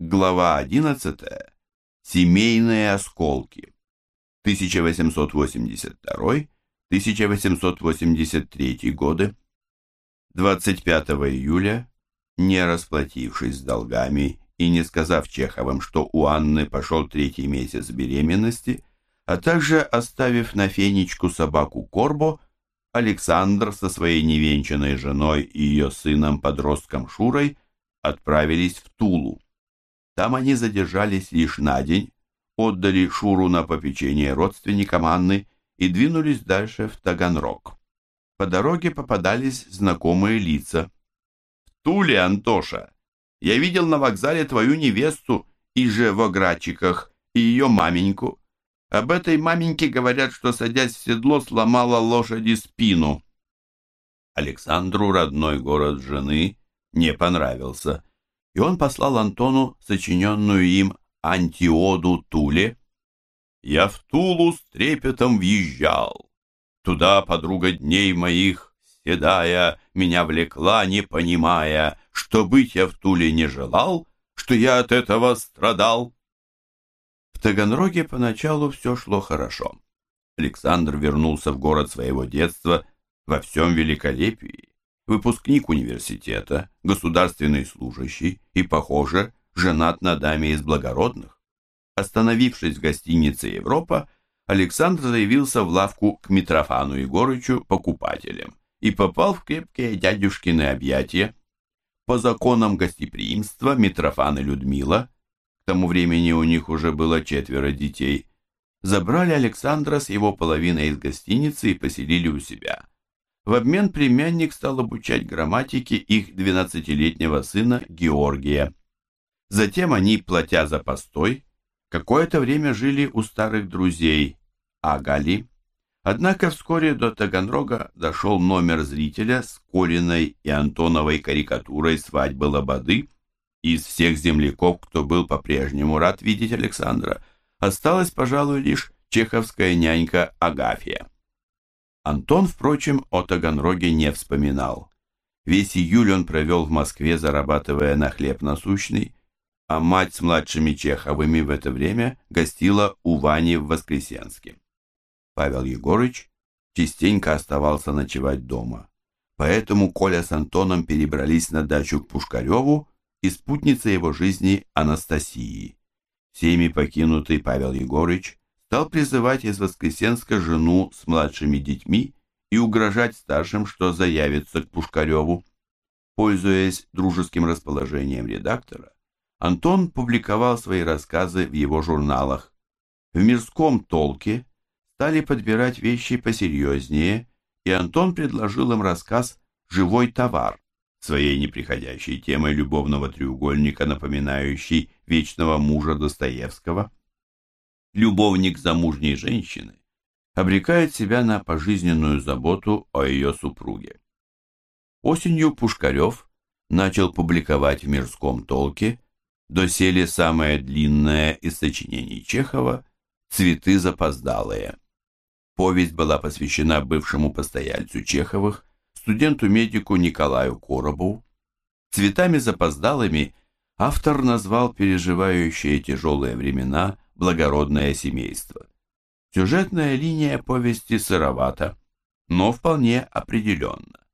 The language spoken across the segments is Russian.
Глава 11. Семейные осколки. 1882-1883 годы. 25 июля, не расплатившись с долгами и не сказав Чеховым, что у Анны пошел третий месяц беременности, а также оставив на фенечку собаку Корбо, Александр со своей невенчанной женой и ее сыном-подростком Шурой отправились в Тулу. Там они задержались лишь на день, отдали Шуру на попечение родственникам Анны и двинулись дальше в Таганрог. По дороге попадались знакомые лица. «В Туле, Антоша! Я видел на вокзале твою невесту, и же в Ограчиках, и ее маменьку. Об этой маменьке говорят, что, садясь в седло, сломала лошади спину». Александру родной город жены не понравился, и он послал Антону сочиненную им антиоду Туле. «Я в Тулу с трепетом въезжал, туда подруга дней моих, седая, меня влекла, не понимая, что быть я в Туле не желал, что я от этого страдал». В Таганроге поначалу все шло хорошо. Александр вернулся в город своего детства во всем великолепии выпускник университета, государственный служащий и, похоже, женат на даме из благородных. Остановившись в гостинице «Европа», Александр заявился в лавку к Митрофану Егорычу покупателем и попал в крепкие дядюшкины объятия. По законам гостеприимства Митрофан и Людмила, к тому времени у них уже было четверо детей, забрали Александра с его половиной из гостиницы и поселили у себя. В обмен племянник стал обучать грамматике их 12-летнего сына Георгия. Затем они, платя за постой, какое-то время жили у старых друзей Агали. Однако вскоре до Таганрога дошел номер зрителя с Колиной и Антоновой карикатурой свадьбы Лободы. Из всех земляков, кто был по-прежнему рад видеть Александра, осталась, пожалуй, лишь чеховская нянька Агафья. Антон, впрочем, о Таганроге не вспоминал. Весь июль он провел в Москве, зарабатывая на хлеб насущный, а мать с младшими Чеховыми в это время гостила у Вани в Воскресенске. Павел Егорыч частенько оставался ночевать дома. Поэтому Коля с Антоном перебрались на дачу к Пушкареву и спутнице его жизни Анастасии. Всеми покинутый Павел Егорыч стал призывать из Воскресенска жену с младшими детьми и угрожать старшим, что заявится к Пушкареву. Пользуясь дружеским расположением редактора, Антон публиковал свои рассказы в его журналах. В мирском толке стали подбирать вещи посерьезнее, и Антон предложил им рассказ «Живой товар», своей неприходящей темой любовного треугольника, напоминающий вечного мужа Достоевского любовник замужней женщины обрекает себя на пожизненную заботу о ее супруге. Осенью Пушкарев начал публиковать в мирском толке доселе самое длинное из сочинений Чехова «Цветы запоздалые». Повесть была посвящена бывшему постояльцу Чеховых, студенту-медику Николаю Коробову. Цветами запоздалыми автор назвал переживающие тяжелые времена благородное семейство. Сюжетная линия повести сыровата, но вполне определенно.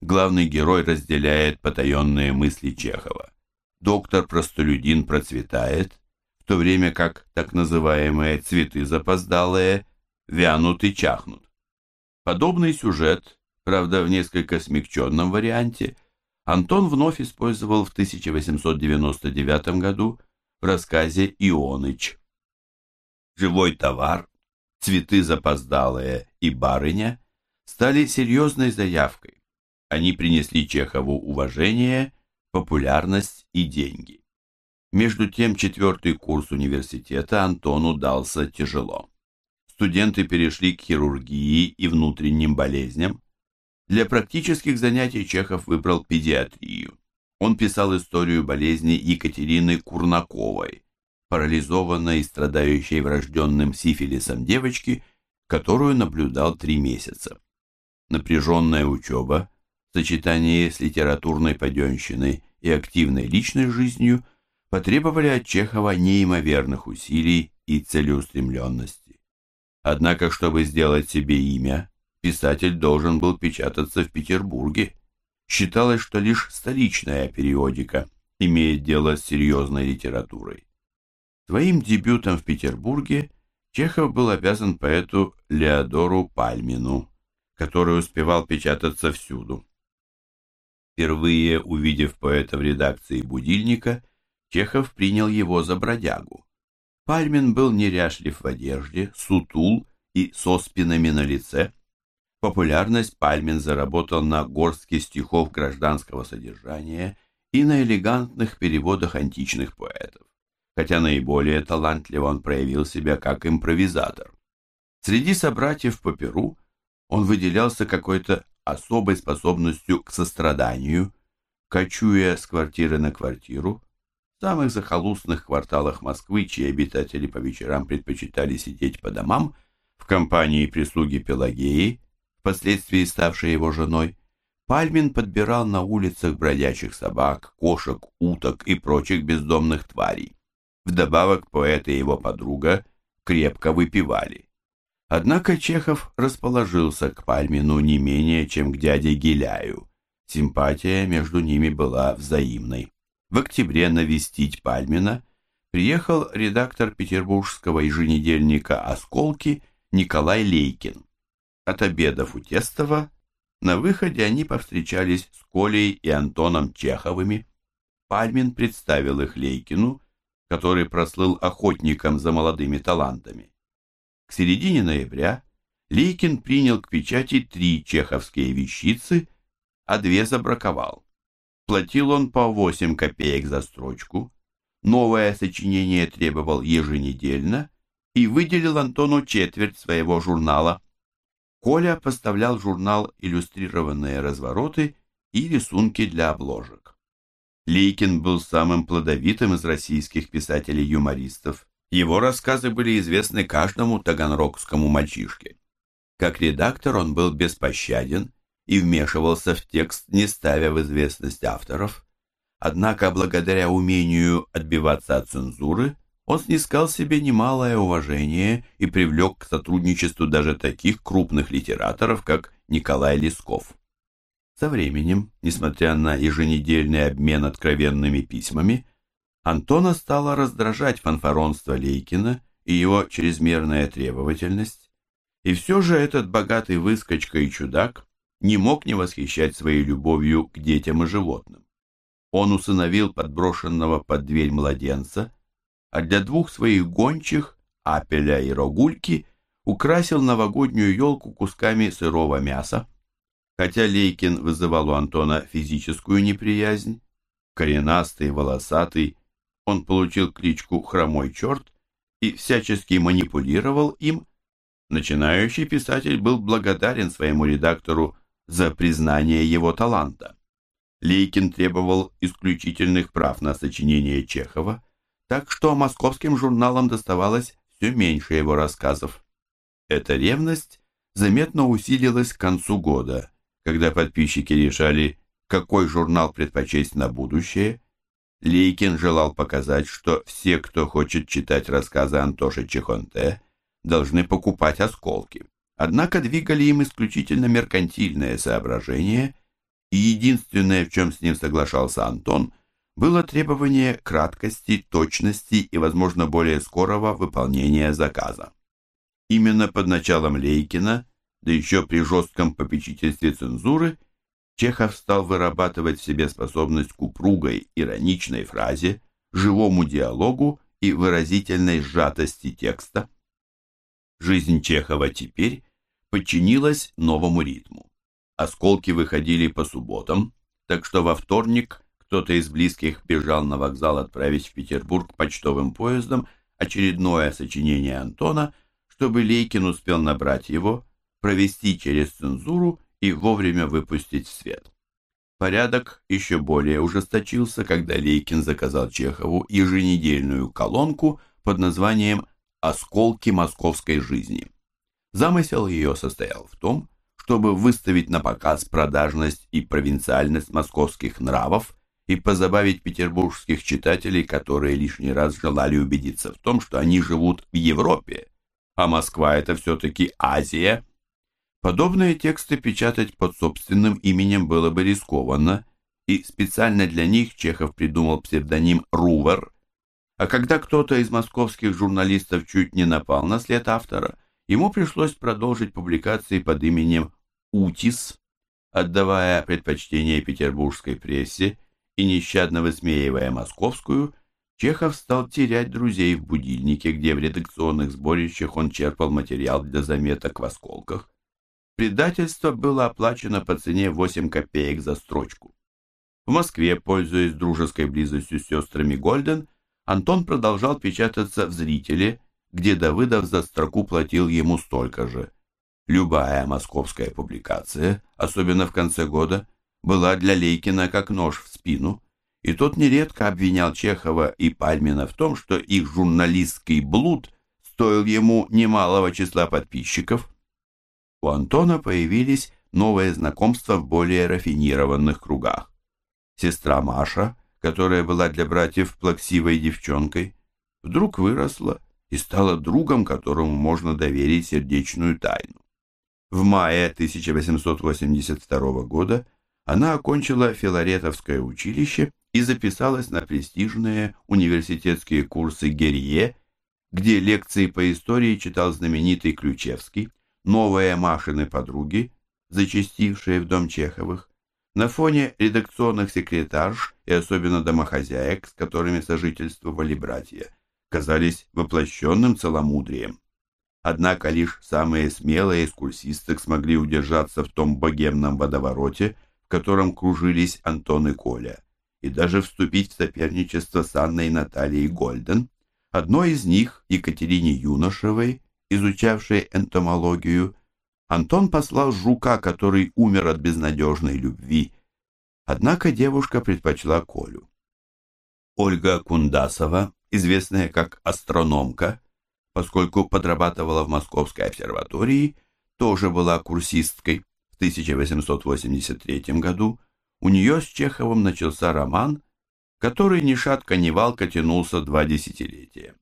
Главный герой разделяет потаенные мысли Чехова. Доктор-простолюдин процветает, в то время как так называемые цветы запоздалые вянут и чахнут. Подобный сюжет, правда в несколько смягченном варианте, Антон вновь использовал в 1899 году в рассказе «Ионыч» живой товар, цветы запоздалые и барыня стали серьезной заявкой. Они принесли Чехову уважение, популярность и деньги. Между тем четвертый курс университета Антону дался тяжело. Студенты перешли к хирургии и внутренним болезням. Для практических занятий Чехов выбрал педиатрию. Он писал историю болезни Екатерины Курнаковой, парализованной и страдающей врожденным сифилисом девочки, которую наблюдал три месяца. Напряженная учеба в сочетании с литературной паденщиной и активной личной жизнью потребовали от Чехова неимоверных усилий и целеустремленности. Однако, чтобы сделать себе имя, писатель должен был печататься в Петербурге. Считалось, что лишь столичная периодика имеет дело с серьезной литературой. Своим дебютом в Петербурге Чехов был обязан поэту Леодору Пальмину, который успевал печататься всюду. Впервые увидев поэта в редакции «Будильника», Чехов принял его за бродягу. Пальмин был неряшлив в одежде, сутул и со спинами на лице. Популярность Пальмин заработал на горстке стихов гражданского содержания и на элегантных переводах античных поэтов, хотя наиболее талантливо он проявил себя как импровизатор. Среди собратьев по Перу он выделялся какой-то особой способностью к состраданию, кочуя с квартиры на квартиру, в самых захолустных кварталах Москвы, чьи обитатели по вечерам предпочитали сидеть по домам, в компании прислуги Пелагеи, впоследствии ставшей его женой, Пальмин подбирал на улицах бродячих собак, кошек, уток и прочих бездомных тварей. Вдобавок поэт и его подруга крепко выпивали. Однако Чехов расположился к Пальмину не менее, чем к дяде Гиляю. Симпатия между ними была взаимной. В октябре навестить Пальмина приехал редактор петербургского еженедельника «Осколки» Николай Лейкин. От обедов у Тестова на выходе они повстречались с Колей и Антоном Чеховыми. Пальмин представил их Лейкину, который прослыл охотником за молодыми талантами. К середине ноября Лейкин принял к печати три чеховские вещицы, а две забраковал. Платил он по 8 копеек за строчку, новое сочинение требовал еженедельно и выделил Антону четверть своего журнала. Коля поставлял журнал иллюстрированные развороты и рисунки для обложек. Лейкин был самым плодовитым из российских писателей-юмористов. Его рассказы были известны каждому таганрогскому мальчишке. Как редактор он был беспощаден и вмешивался в текст, не ставя в известность авторов. Однако, благодаря умению отбиваться от цензуры, он снискал себе немалое уважение и привлек к сотрудничеству даже таких крупных литераторов, как Николай Лесков. Со временем, несмотря на еженедельный обмен откровенными письмами, Антона стало раздражать фанфаронство Лейкина и его чрезмерная требовательность, и все же этот богатый выскочка и чудак не мог не восхищать своей любовью к детям и животным. Он усыновил подброшенного под дверь младенца, а для двух своих гончих, Апеля и Рогульки, украсил новогоднюю елку кусками сырого мяса. Хотя Лейкин вызывал у Антона физическую неприязнь, коренастый, волосатый, он получил кличку «Хромой черт» и всячески манипулировал им, начинающий писатель был благодарен своему редактору за признание его таланта. Лейкин требовал исключительных прав на сочинение Чехова, так что московским журналам доставалось все меньше его рассказов. Эта ревность заметно усилилась к концу года, когда подписчики решали, какой журнал предпочесть на будущее – Лейкин желал показать, что все, кто хочет читать рассказы Антоши Чехонте, должны покупать осколки. Однако двигали им исключительно меркантильные соображения, и единственное, в чем с ним соглашался Антон, было требование краткости, точности и, возможно, более скорого выполнения заказа. Именно под началом Лейкина, да еще при жестком попечительстве цензуры – Чехов стал вырабатывать в себе способность к упругой, ироничной фразе, живому диалогу и выразительной сжатости текста. Жизнь Чехова теперь подчинилась новому ритму. Осколки выходили по субботам, так что во вторник кто-то из близких бежал на вокзал отправить в Петербург почтовым поездом очередное сочинение Антона, чтобы Лейкин успел набрать его, провести через цензуру и вовремя выпустить в свет. Порядок еще более ужесточился, когда Лейкин заказал Чехову еженедельную колонку под названием «Осколки московской жизни». Замысел ее состоял в том, чтобы выставить на показ продажность и провинциальность московских нравов и позабавить петербургских читателей, которые лишний раз желали убедиться в том, что они живут в Европе, а Москва это все-таки Азия. Подобные тексты печатать под собственным именем было бы рискованно, и специально для них Чехов придумал псевдоним Рувер. А когда кто-то из московских журналистов чуть не напал на след автора, ему пришлось продолжить публикации под именем Утис, отдавая предпочтение петербургской прессе и нещадно высмеивая московскую, Чехов стал терять друзей в будильнике, где в редакционных сборищах он черпал материал для заметок в осколках. Предательство было оплачено по цене 8 копеек за строчку. В Москве, пользуясь дружеской близостью с сестрами Гольден, Антон продолжал печататься в «Зрителе», где Давыдов за строку платил ему столько же. Любая московская публикация, особенно в конце года, была для Лейкина как нож в спину, и тот нередко обвинял Чехова и Пальмина в том, что их журналистский блуд стоил ему немалого числа подписчиков. У Антона появились новые знакомства в более рафинированных кругах. Сестра Маша, которая была для братьев плаксивой девчонкой, вдруг выросла и стала другом, которому можно доверить сердечную тайну. В мае 1882 года она окончила Филаретовское училище и записалась на престижные университетские курсы Герье, где лекции по истории читал знаменитый Ключевский, новые Машины подруги, зачастившие в дом Чеховых, на фоне редакционных секретарш и особенно домохозяек, с которыми сожительствовали братья, казались воплощенным целомудрием. Однако лишь самые смелые из курсисток смогли удержаться в том богемном водовороте, в котором кружились Антон и Коля, и даже вступить в соперничество с Анной Натальей Гольден. Одной из них, Екатерине Юношевой, изучавшей энтомологию, Антон послал жука, который умер от безнадежной любви. Однако девушка предпочла Колю. Ольга Кундасова, известная как астрономка, поскольку подрабатывала в Московской обсерватории, тоже была курсисткой. В 1883 году у нее с Чеховым начался роман, который ни шатка ни валка тянулся два десятилетия.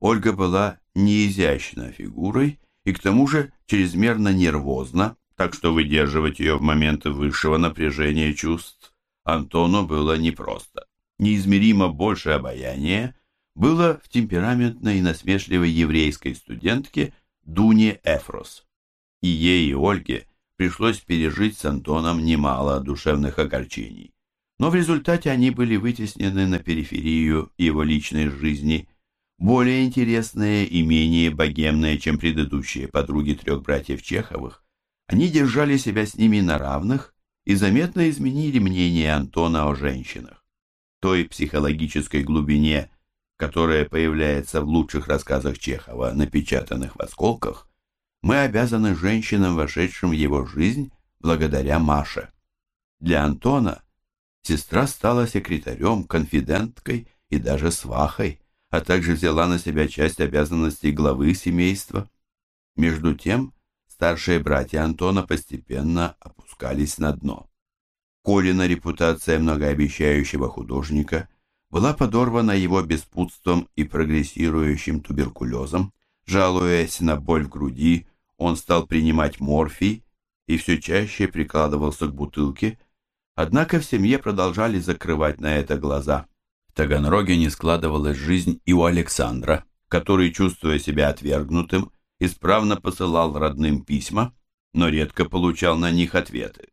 Ольга была неизящна фигурой и к тому же чрезмерно нервозна, так что выдерживать ее в моменты высшего напряжения чувств Антону было непросто. Неизмеримо больше обаяния было в темпераментной и насмешливой еврейской студентке Дуне Эфрос. И ей, и Ольге пришлось пережить с Антоном немало душевных огорчений. Но в результате они были вытеснены на периферию его личной жизни – более интересные и менее богемные, чем предыдущие подруги трех братьев Чеховых, они держали себя с ними на равных и заметно изменили мнение Антона о женщинах. Той психологической глубине, которая появляется в лучших рассказах Чехова, напечатанных в осколках, мы обязаны женщинам, вошедшим в его жизнь, благодаря Маше. Для Антона сестра стала секретарем, конфиденткой и даже свахой, а также взяла на себя часть обязанностей главы семейства. Между тем, старшие братья Антона постепенно опускались на дно. Колина репутация многообещающего художника была подорвана его беспутством и прогрессирующим туберкулезом. Жалуясь на боль в груди, он стал принимать морфий и все чаще прикладывался к бутылке, однако в семье продолжали закрывать на это глаза – Таганроге не складывалась жизнь и у Александра, который, чувствуя себя отвергнутым, исправно посылал родным письма, но редко получал на них ответы.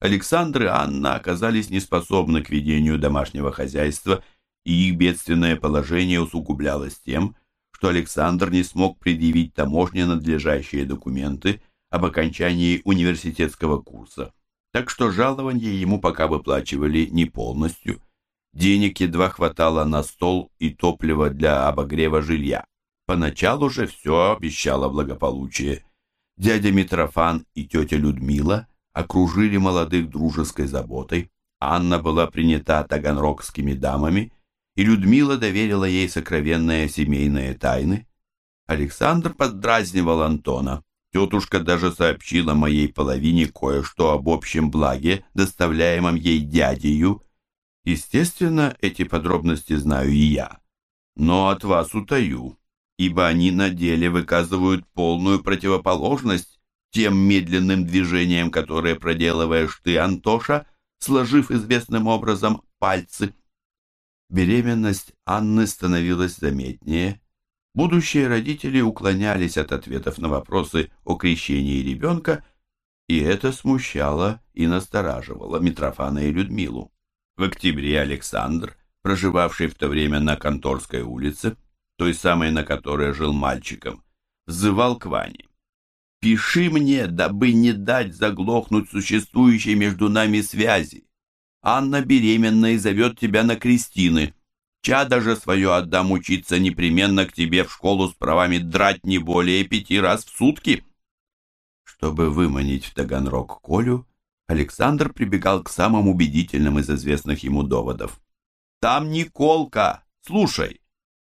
Александр и Анна оказались неспособны к ведению домашнего хозяйства, и их бедственное положение усугублялось тем, что Александр не смог предъявить таможне надлежащие документы об окончании университетского курса, так что жалование ему пока выплачивали не полностью – Денег едва хватало на стол и топлива для обогрева жилья. Поначалу же все обещало благополучие. Дядя Митрофан и тетя Людмила окружили молодых дружеской заботой. Анна была принята таганрогскими дамами, и Людмила доверила ей сокровенные семейные тайны. Александр поддразнивал Антона. Тетушка даже сообщила моей половине кое-что об общем благе, доставляемом ей дядею, Естественно, эти подробности знаю и я, но от вас утаю, ибо они на деле выказывают полную противоположность тем медленным движениям, которые проделываешь ты, Антоша, сложив известным образом пальцы. Беременность Анны становилась заметнее. Будущие родители уклонялись от ответов на вопросы о крещении ребенка, и это смущало и настораживало Митрофана и Людмилу. В октябре Александр, проживавший в то время на Конторской улице, той самой, на которой жил мальчиком, взывал к Ване. «Пиши мне, дабы не дать заглохнуть существующей между нами связи. Анна беременна и зовет тебя на крестины. Чада же свое отдам учиться непременно к тебе в школу с правами драть не более пяти раз в сутки». Чтобы выманить в Таганрог Колю, Александр прибегал к самым убедительным из известных ему доводов. «Там Николка! Слушай,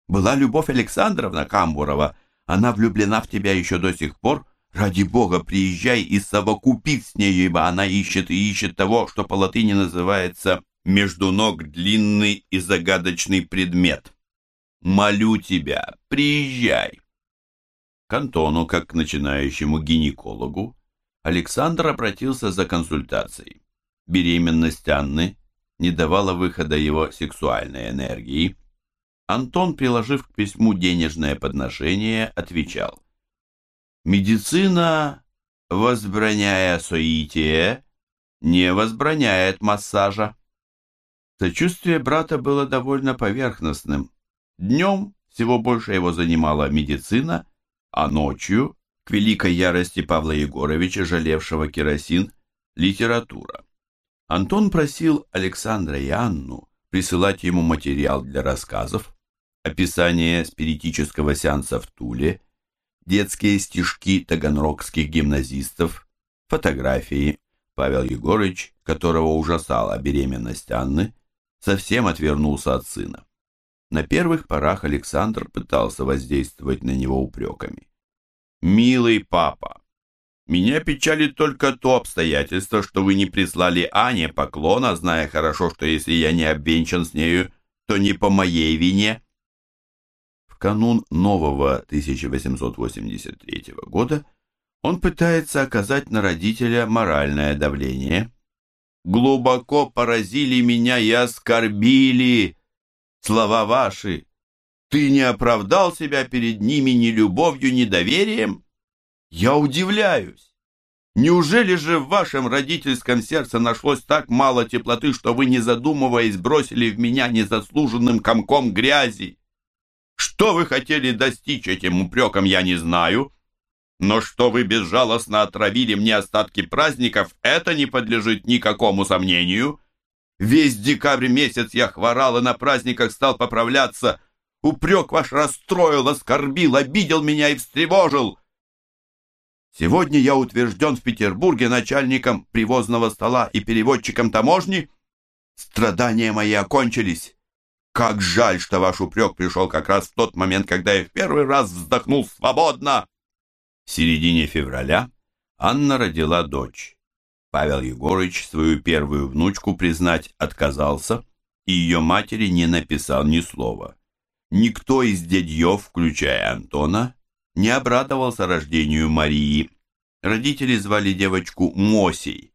была Любовь Александровна Камбурова. Она влюблена в тебя еще до сих пор. Ради бога, приезжай и совокупи с нею, ибо она ищет и ищет того, что по латыни называется «между ног длинный и загадочный предмет». Молю тебя, приезжай. К Антону, как начинающему гинекологу, Александр обратился за консультацией. Беременность Анны не давала выхода его сексуальной энергии. Антон, приложив к письму денежное подношение, отвечал. «Медицина, возбраняя соитие, не возбраняет массажа». Сочувствие брата было довольно поверхностным. Днем всего больше его занимала медицина, а ночью к великой ярости Павла Егоровича, жалевшего керосин, литература. Антон просил Александра и Анну присылать ему материал для рассказов, описание спиритического сеанса в Туле, детские стишки таганрогских гимназистов, фотографии. Павел Егорыч, которого ужасала беременность Анны, совсем отвернулся от сына. На первых порах Александр пытался воздействовать на него упреками. «Милый папа, меня печалит только то обстоятельство, что вы не прислали Ане поклона, зная хорошо, что если я не обвенчан с нею, то не по моей вине». В канун нового 1883 года он пытается оказать на родителя моральное давление. «Глубоко поразили меня и оскорбили слова ваши, ты не оправдал себя перед ними ни любовью, ни доверием? Я удивляюсь. Неужели же в вашем родительском сердце нашлось так мало теплоты, что вы, не задумываясь, бросили в меня незаслуженным комком грязи? Что вы хотели достичь этим упреком, я не знаю. Но что вы безжалостно отравили мне остатки праздников, это не подлежит никакому сомнению. Весь декабрь месяц я хворал и на праздниках стал поправляться, Упрек ваш расстроил, оскорбил, обидел меня и встревожил. Сегодня я утвержден в Петербурге начальником привозного стола и переводчиком таможни. Страдания мои окончились. Как жаль, что ваш упрек пришел как раз в тот момент, когда я в первый раз вздохнул свободно. В середине февраля Анна родила дочь. Павел Егорыч свою первую внучку признать отказался, и ее матери не написал ни слова. Никто из дядьев, включая Антона, не обрадовался рождению Марии. Родители звали девочку Мосей.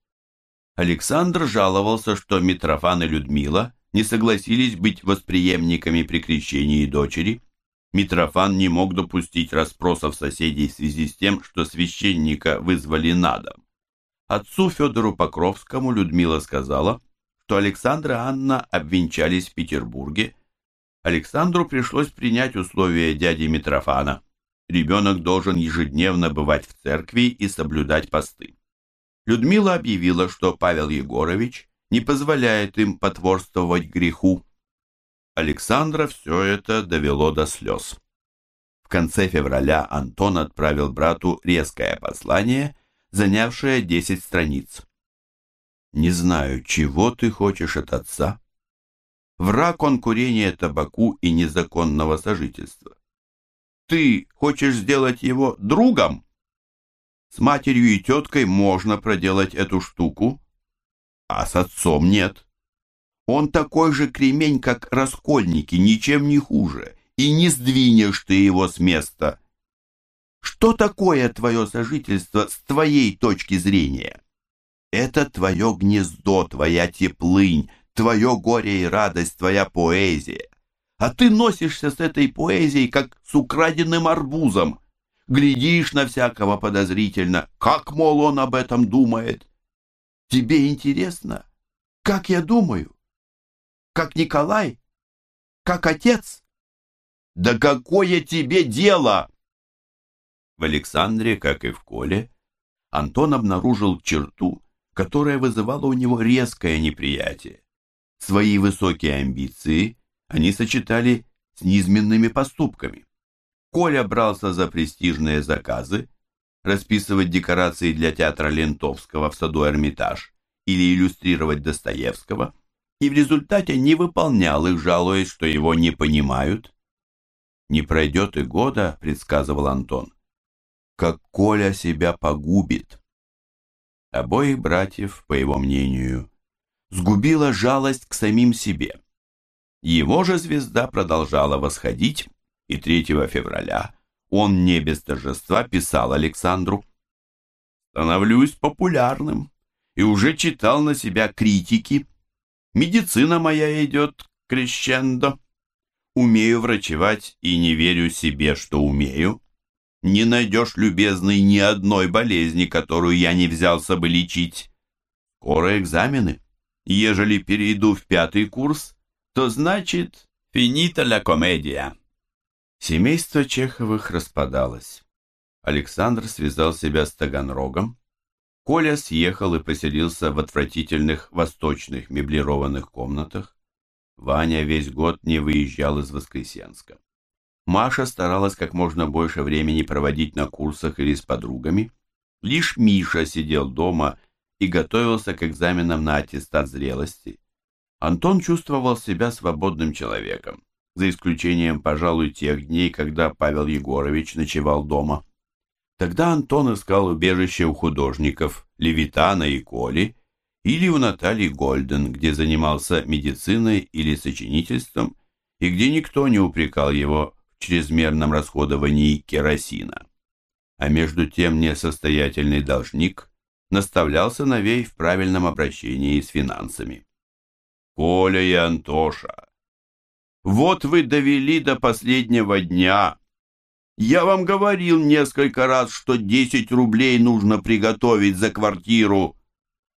Александр жаловался, что Митрофан и Людмила не согласились быть восприемниками при крещении дочери. Митрофан не мог допустить расспросов соседей в связи с тем, что священника вызвали на дом. Отцу Федору Покровскому Людмила сказала, что Александр и Анна обвенчались в Петербурге Александру пришлось принять условия дяди Митрофана. Ребенок должен ежедневно бывать в церкви и соблюдать посты. Людмила объявила, что Павел Егорович не позволяет им потворствовать греху. Александра все это довело до слез. В конце февраля Антон отправил брату резкое послание, занявшее 10 страниц. «Не знаю, чего ты хочешь от отца, враг он курения табаку и незаконного сожительства. Ты хочешь сделать его другом? С матерью и теткой можно проделать эту штуку, а с отцом нет. Он такой же кремень, как раскольники, ничем не хуже, и не сдвинешь ты его с места. Что такое твое сожительство с твоей точки зрения? Это твое гнездо, твоя теплынь, твое горе и радость, твоя поэзия. А ты носишься с этой поэзией, как с украденным арбузом. Глядишь на всякого подозрительно, как, мол, он об этом думает. Тебе интересно, как я думаю? Как Николай? Как отец? Да какое тебе дело? В Александре, как и в Коле, Антон обнаружил черту, которая вызывала у него резкое неприятие. Свои высокие амбиции они сочетали с низменными поступками. Коля брался за престижные заказы, расписывать декорации для театра Лентовского в саду Эрмитаж или иллюстрировать Достоевского, и в результате не выполнял их, жалуясь, что его не понимают. «Не пройдет и года», — предсказывал Антон, — «как Коля себя погубит». Обоих братьев, по его мнению, сгубила жалость к самим себе. Его же звезда продолжала восходить, и 3 февраля он не без торжества писал Александру «Становлюсь популярным и уже читал на себя критики. Медицина моя идет крещендо. Умею врачевать и не верю себе, что умею. Не найдешь, любезный, ни одной болезни, которую я не взялся бы лечить. Скоро экзамены. Ежели перейду в пятый курс, то значит «финита ля комедия». Семейство Чеховых распадалось. Александр связал себя с Таганрогом. Коля съехал и поселился в отвратительных восточных меблированных комнатах. Ваня весь год не выезжал из Воскресенска. Маша старалась как можно больше времени проводить на курсах или с подругами. Лишь Миша сидел дома и готовился к экзаменам на аттестат зрелости. Антон чувствовал себя свободным человеком, за исключением, пожалуй, тех дней, когда Павел Егорович ночевал дома. Тогда Антон искал убежище у художников Левитана и Коли или у Натальи Гольден, где занимался медициной или сочинительством, и где никто не упрекал его чрезмерном расходовании керосина. А между тем несостоятельный должник наставлял сыновей в правильном обращении с финансами. «Коля и Антоша, вот вы довели до последнего дня. Я вам говорил несколько раз, что 10 рублей нужно приготовить за квартиру.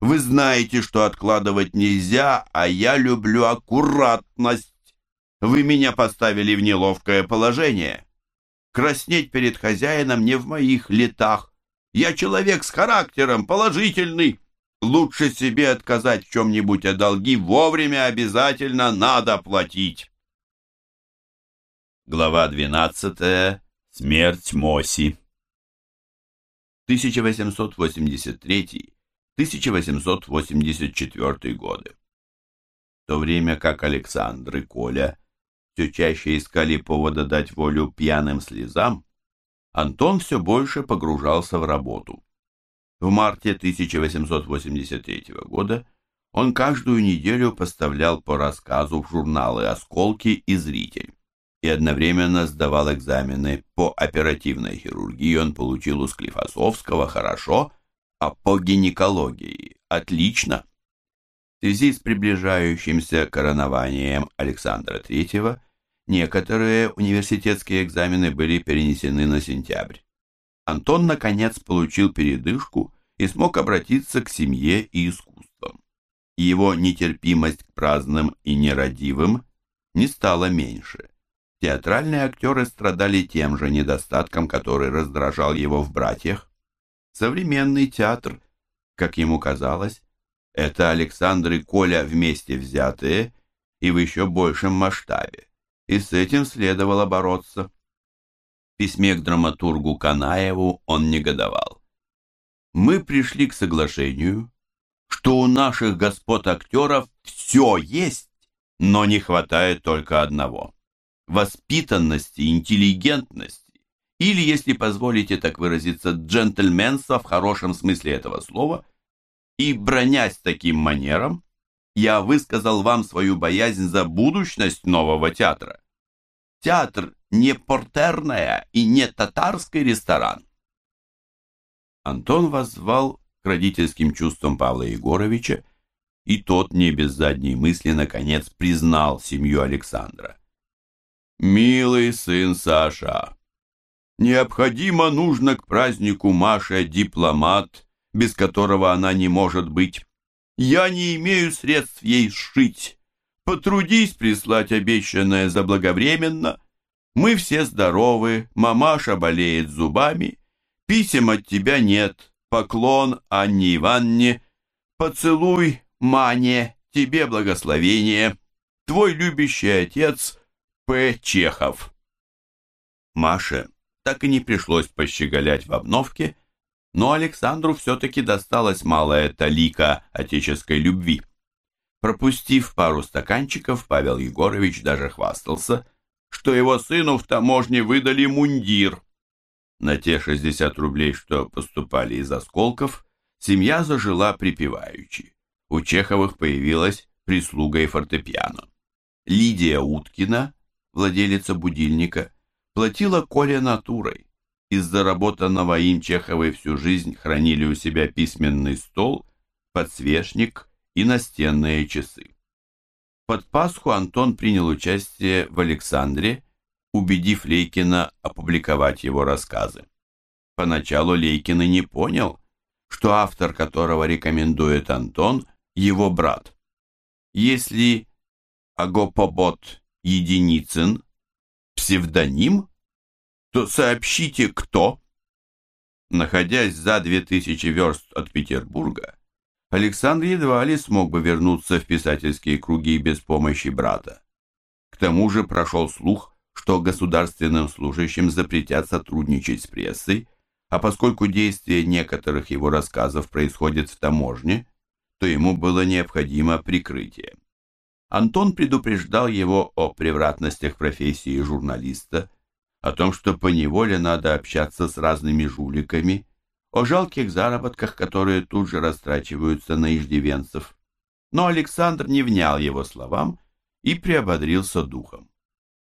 Вы знаете, что откладывать нельзя, а я люблю аккуратность. Вы меня поставили в неловкое положение. Краснеть перед хозяином не в моих летах. Я человек с характером, положительный. Лучше себе отказать в чем-нибудь, а долги вовремя обязательно надо платить. Глава 12. Смерть Моси. 1883-1884 годы. В то время как Александр и Коля все чаще искали повода дать волю пьяным слезам, Антон все больше погружался в работу. В марте 1883 года он каждую неделю поставлял по рассказу в журналы «Осколки» и «Зритель» и одновременно сдавал экзамены по оперативной хирургии. Он получил у Склифосовского хорошо, а по гинекологии отлично. В связи с приближающимся коронованием Александра III некоторые университетские экзамены были перенесены на сентябрь. Антон, наконец, получил передышку и смог обратиться к семье и искусствам. Его нетерпимость к праздным и нерадивым не стала меньше. Театральные актеры страдали тем же недостатком, который раздражал его в «Братьях». Современный театр, как ему казалось, это Александр и Коля вместе взятые и в еще большем масштабе, и с этим следовало бороться. В письме к драматургу Канаеву он негодовал. «Мы пришли к соглашению, что у наших господ актеров все есть, но не хватает только одного – воспитанности, интеллигентности, или, если позволите так выразиться, джентльменства в хорошем смысле этого слова – и, бронясь таким манером, я высказал вам свою боязнь за будущность нового театра. Театр не портерная и не татарский ресторан. Антон воззвал к родительским чувствам Павла Егоровича, и тот не без задней мысли наконец признал семью Александра. «Милый сын Саша, необходимо нужно к празднику Маше дипломат, без которого она не может быть. Я не имею средств ей сшить. Потрудись прислать обещанное заблаговременно. Мы все здоровы, мамаша болеет зубами, писем от тебя нет, поклон Анне Ивановне, поцелуй Мане, тебе благословение, твой любящий отец П. Чехов. Маше так и не пришлось пощеголять в обновке, но Александру все-таки досталась малая талика отеческой любви. Пропустив пару стаканчиков, Павел Егорович даже хвастался, что его сыну в таможне выдали мундир. На те 60 рублей, что поступали из осколков, семья зажила припеваючи. У Чеховых появилась прислуга и фортепиано. Лидия Уткина, владелица будильника, платила Коле натурой. Из заработанного им Чеховы всю жизнь хранили у себя письменный стол, подсвечник и настенные часы. Под Пасху Антон принял участие в Александре, убедив Лейкина опубликовать его рассказы. Поначалу Лейкин и не понял, что автор которого рекомендует Антон, его брат. Если Агопобот Единицын псевдоним, то сообщите, кто. Находясь за две тысячи верст от Петербурга, Александр едва ли смог бы вернуться в писательские круги без помощи брата. К тому же прошел слух, что государственным служащим запретят сотрудничать с прессой, а поскольку действие некоторых его рассказов происходит в таможне, то ему было необходимо прикрытие. Антон предупреждал его о превратностях профессии журналиста, о том, что по неволе надо общаться с разными жуликами, о жалких заработках, которые тут же растрачиваются на иждивенцев. Но Александр не внял его словам и приободрился духом.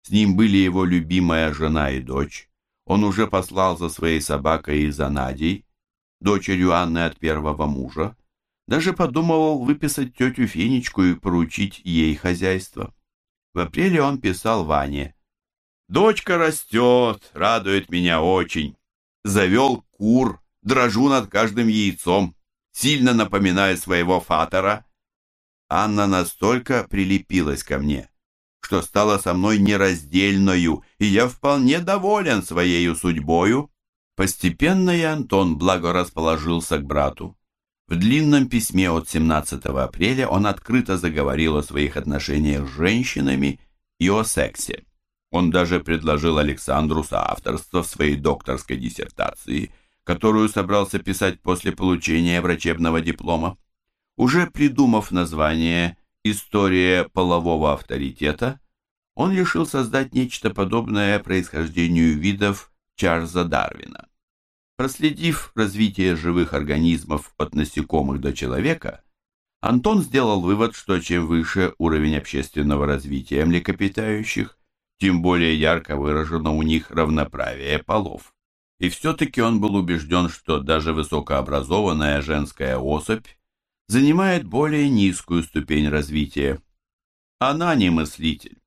С ним были его любимая жена и дочь. Он уже послал за своей собакой и за Надей, дочерью Анны от первого мужа, даже подумывал выписать тетю Фенечку и поручить ей хозяйство. В апреле он писал Ване. «Дочка растет, радует меня очень. Завел кур, дрожу над каждым яйцом, сильно напоминаю своего фатора. Анна настолько прилепилась ко мне, что стала со мной нераздельною, и я вполне доволен своей судьбою». Постепенно и Антон благорасположился к брату. В длинном письме от 17 апреля он открыто заговорил о своих отношениях с женщинами и о сексе. Он даже предложил Александру соавторство в своей докторской диссертации, которую собрался писать после получения врачебного диплома. Уже придумав название «История полового авторитета», он решил создать нечто подобное происхождению видов Чарльза Дарвина. Проследив развитие живых организмов от насекомых до человека, Антон сделал вывод, что чем выше уровень общественного развития млекопитающих, тем более ярко выражено у них равноправие полов. И все-таки он был убежден, что даже высокообразованная женская особь занимает более низкую ступень развития. Она не мыслитель.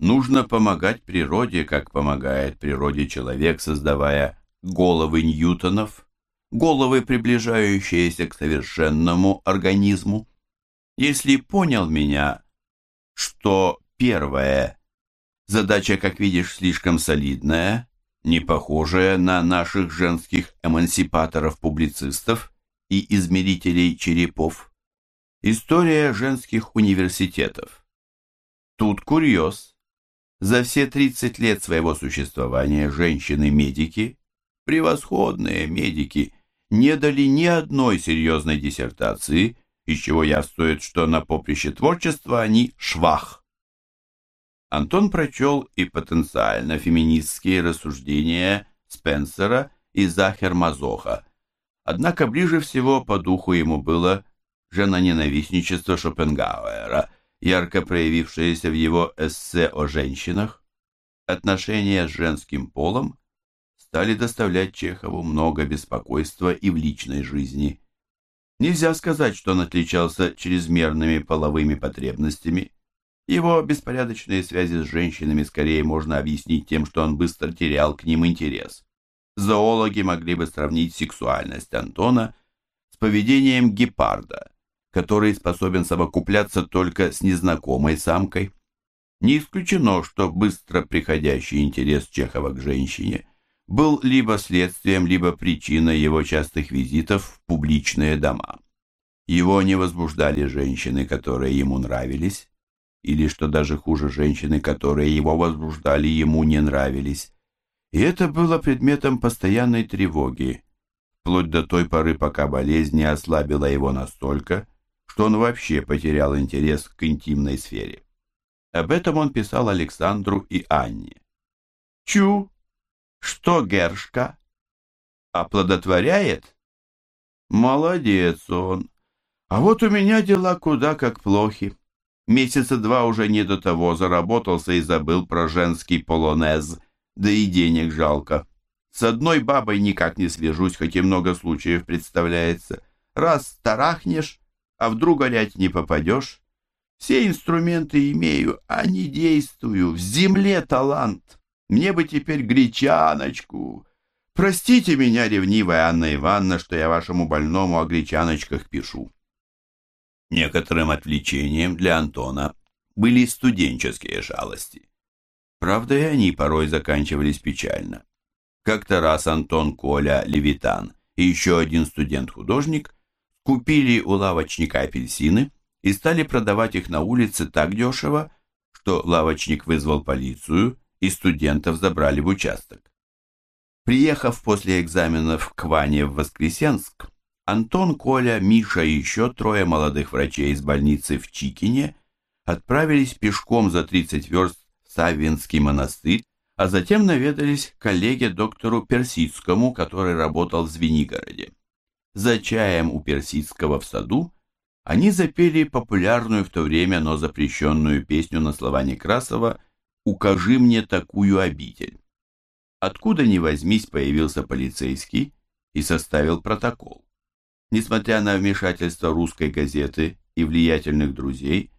Нужно помогать природе, как помогает природе человек, создавая головы Ньютонов, головы, приближающиеся к совершенному организму. Если понял меня, что первое, задача, как видишь, слишком солидная, не похожая на наших женских эмансипаторов-публицистов и измерителей черепов. История женских университетов. Тут курьез. За все 30 лет своего существования женщины-медики превосходные медики не дали ни одной серьезной диссертации, из чего явствует, что на поприще творчества они швах. Антон прочел и потенциально феминистские рассуждения Спенсера и Захер Мазоха, однако ближе всего по духу ему было женоненавистничество Шопенгауэра, ярко проявившееся в его эссе о женщинах, отношения с женским полом стали доставлять Чехову много беспокойства и в личной жизни. Нельзя сказать, что он отличался чрезмерными половыми потребностями. Его беспорядочные связи с женщинами скорее можно объяснить тем, что он быстро терял к ним интерес. Зоологи могли бы сравнить сексуальность Антона с поведением гепарда, который способен совокупляться только с незнакомой самкой. Не исключено, что быстро приходящий интерес Чехова к женщине был либо следствием, либо причиной его частых визитов в публичные дома. Его не возбуждали женщины, которые ему нравились, или, что даже хуже, женщины, которые его возбуждали, ему не нравились. И это было предметом постоянной тревоги, вплоть до той поры, пока болезнь не ослабила его настолько, что он вообще потерял интерес к интимной сфере. Об этом он писал Александру и Анне. «Чу! Что Гершка? Оплодотворяет? Молодец он. А вот у меня дела куда как плохи. Месяца два уже не до того заработался и забыл про женский полонез, да и денег жалко. С одной бабой никак не свяжусь, хоть и много случаев представляется. Раз тарахнешь, а вдруг горять не попадешь. Все инструменты имею, а не действую. В земле талант. Мне бы теперь гречаночку. Простите меня, ревнивая Анна Ивановна, что я вашему больному о гречаночках пишу. Некоторым отвлечением для Антона были студенческие шалости. Правда, и они порой заканчивались печально. Как-то раз Антон, Коля, Левитан и еще один студент-художник купили у лавочника апельсины и стали продавать их на улице так дешево, что лавочник вызвал полицию, и студентов забрали в участок. Приехав после экзаменов к Ване в Воскресенск, Антон, Коля, Миша и еще трое молодых врачей из больницы в Чикине отправились пешком за 30 верст в Саввинский монастырь, а затем наведались к коллеге доктору Персидскому, который работал в Звенигороде. За чаем у Персидского в саду они запели популярную в то время, но запрещенную песню на слова Некрасова «Укажи мне такую обитель». Откуда ни возьмись появился полицейский и составил протокол. Несмотря на вмешательство русской газеты и влиятельных друзей,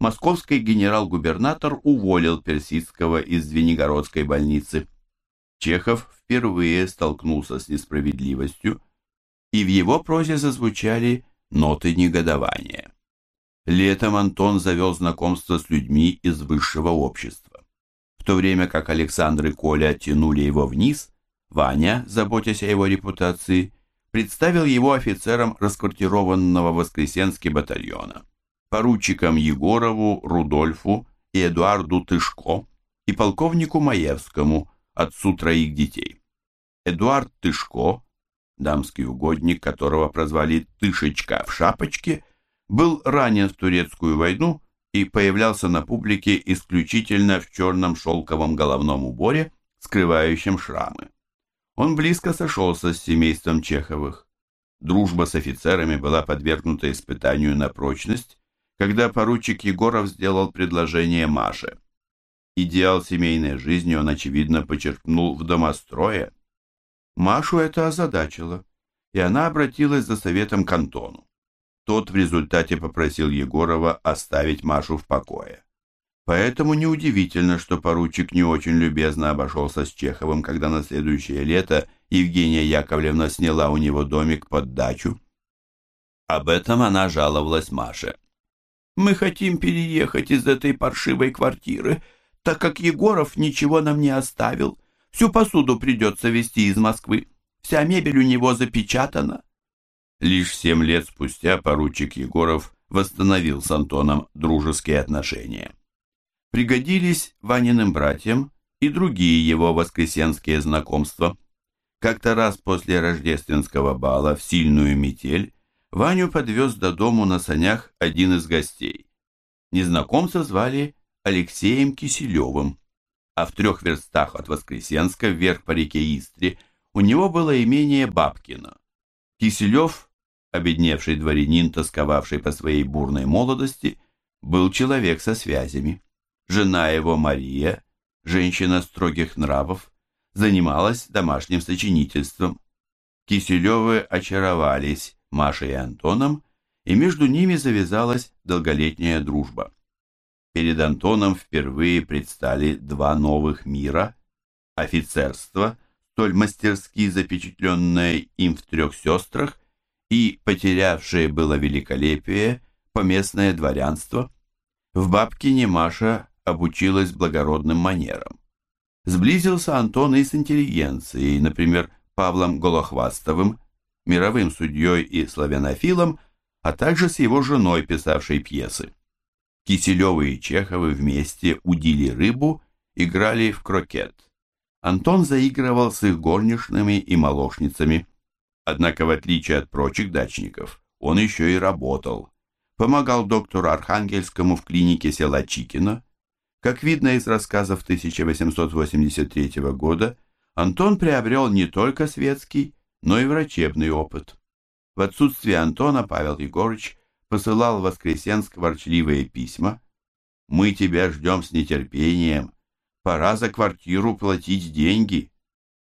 московский генерал-губернатор уволил Персидского из Звенигородской больницы. Чехов впервые столкнулся с несправедливостью, и в его прозе зазвучали ноты негодования. Летом Антон завел знакомство с людьми из высшего общества. В то время как Александр и Коля тянули его вниз, Ваня, заботясь о его репутации, представил его офицерам расквартированного в Воскресенске батальона, поручикам Егорову, Рудольфу и Эдуарду Тышко и полковнику Маевскому, отцу троих детей. Эдуард Тышко дамский угодник, которого прозвали Тышечка в шапочке, был ранен в турецкую войну и появлялся на публике исключительно в черном шелковом головном уборе, скрывающем шрамы. Он близко сошелся с семейством Чеховых. Дружба с офицерами была подвергнута испытанию на прочность, когда поручик Егоров сделал предложение Маше. Идеал семейной жизни он, очевидно, почерпнул в домострое – Машу это озадачило, и она обратилась за советом к Антону. Тот в результате попросил Егорова оставить Машу в покое. Поэтому неудивительно, что поручик не очень любезно обошелся с Чеховым, когда на следующее лето Евгения Яковлевна сняла у него домик под дачу. Об этом она жаловалась Маше. «Мы хотим переехать из этой паршивой квартиры, так как Егоров ничего нам не оставил. Всю посуду придется везти из Москвы. Вся мебель у него запечатана. Лишь семь лет спустя поручик Егоров восстановил с Антоном дружеские отношения. Пригодились Ваниным братьям и другие его воскресенские знакомства. Как-то раз после рождественского бала в сильную метель Ваню подвез до дому на санях один из гостей. Незнакомца звали Алексеем Киселевым а в трех верстах от Воскресенска вверх по реке Истре у него было имение Бабкино. Киселев обедневший дворянин, тосковавший по своей бурной молодости, был человек со связями. Жена его Мария, женщина строгих нравов, занималась домашним сочинительством. Киселевы очаровались Машей и Антоном, и между ними завязалась долголетняя дружба. Перед Антоном впервые предстали два новых мира – офицерство, столь мастерски запечатленное им в трех сестрах, и потерявшее было великолепие поместное дворянство. В Бабкине Маша обучилась благородным манерам. Сблизился Антон и с интеллигенцией, например, Павлом Голохвастовым, мировым судьей и славянофилом, а также с его женой, писавшей пьесы. Киселевы и Чеховы вместе удили рыбу, играли в крокет. Антон заигрывал с их горничными и молочницами. Однако, в отличие от прочих дачников, он еще и работал. Помогал доктору Архангельскому в клинике села Чикино, как видно из рассказов 1883 года, Антон приобрел не только светский, но и врачебный опыт. В отсутствие Антона Павел Егорович посылал в Воскресенск ворчливые письма. «Мы тебя ждем с нетерпением. Пора за квартиру платить деньги».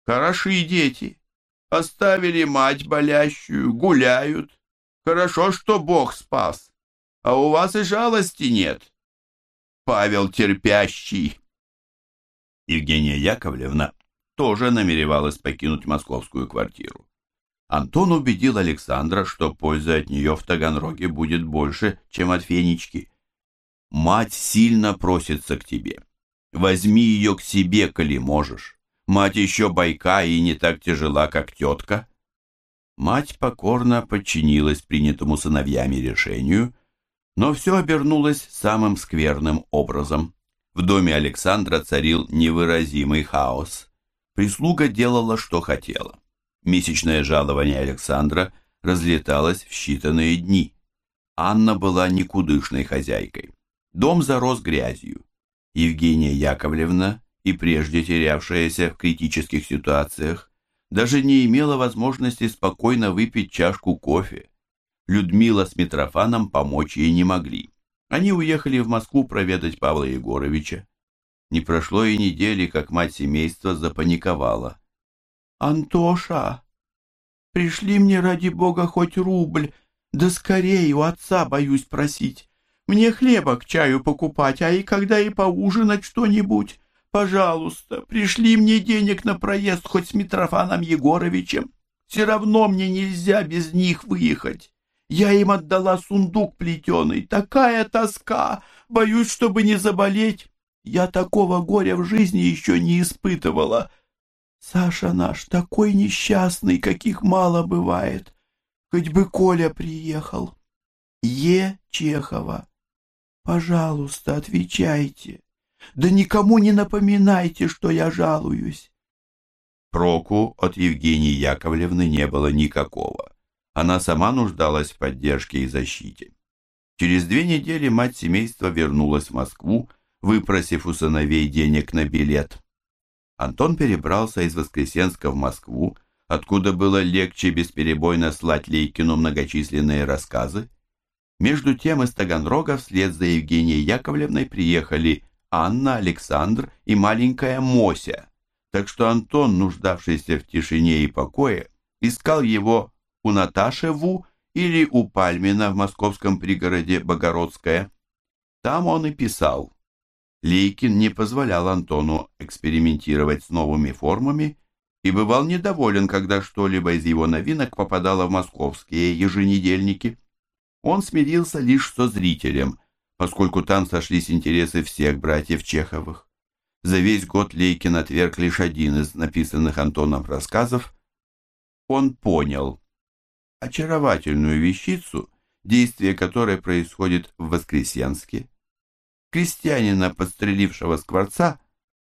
«Хороши дети. Оставили мать болящую, гуляют. Хорошо, что Бог спас. А у вас и жалости нет. Павел терпящий. Евгения Яковлевна тоже намеревалась покинуть московскую квартиру. Антон убедил Александра, что пользы от нее в Таганроге будет больше, чем от Фенечки. «Мать сильно просится к тебе. Возьми ее к себе, коли можешь. Мать еще байка и не так тяжела, как тетка». Мать покорно подчинилась принятому сыновьями решению но все обернулось самым скверным образом. В доме Александра царил невыразимый хаос. Прислуга делала, что хотела. Месячное жалование Александра разлеталось в считанные дни. Анна была никудышной хозяйкой. Дом зарос грязью. Евгения Яковлевна, и прежде терявшаяся в критических ситуациях, даже не имела возможности спокойно выпить чашку кофе. Людмила с Митрофаном помочь ей не могли. Они уехали в Москву проведать Павла Егоровича. Не прошло и недели, как мать семейства запаниковала. «Антоша, пришли мне ради бога хоть рубль, да скорее у отца боюсь просить. Мне хлеба к чаю покупать, а и когда и поужинать что-нибудь. Пожалуйста, пришли мне денег на проезд хоть с Митрофаном Егоровичем. Все равно мне нельзя без них выехать. Я им отдала сундук плетеный. Такая тоска! Боюсь, чтобы не заболеть. Я такого горя в жизни еще не испытывала. Саша наш такой несчастный, каких мало бывает. Хоть бы Коля приехал. Е. Чехова. Пожалуйста, отвечайте. Да никому не напоминайте, что я жалуюсь. Проку от Евгении Яковлевны не было никакого. Она сама нуждалась в поддержке и защите. Через две недели мать семейства вернулась в Москву, выпросив у сыновей денег на билет. Антон перебрался из Воскресенска в Москву, откуда было легче бесперебойно слать Лейкину многочисленные рассказы. Между тем из Таганрога вслед за Евгенией Яковлевной приехали Анна, Александр и маленькая Мося, так что Антон, нуждавшийся в тишине и покое, искал его у Наташеву или у Пальмина в московском пригороде Богородское. Там он и писал. Лейкин не позволял Антону экспериментировать с новыми формами и бывал недоволен, когда что-либо из его новинок попадало в московские еженедельники. Он смирился лишь со зрителем, поскольку там сошлись интересы всех братьев Чеховых. За весь год Лейкин отверг лишь один из написанных Антоном рассказов. Он понял, очаровательную вещицу, действие которой происходит в Воскресенске. Крестьянина, подстрелившего скворца,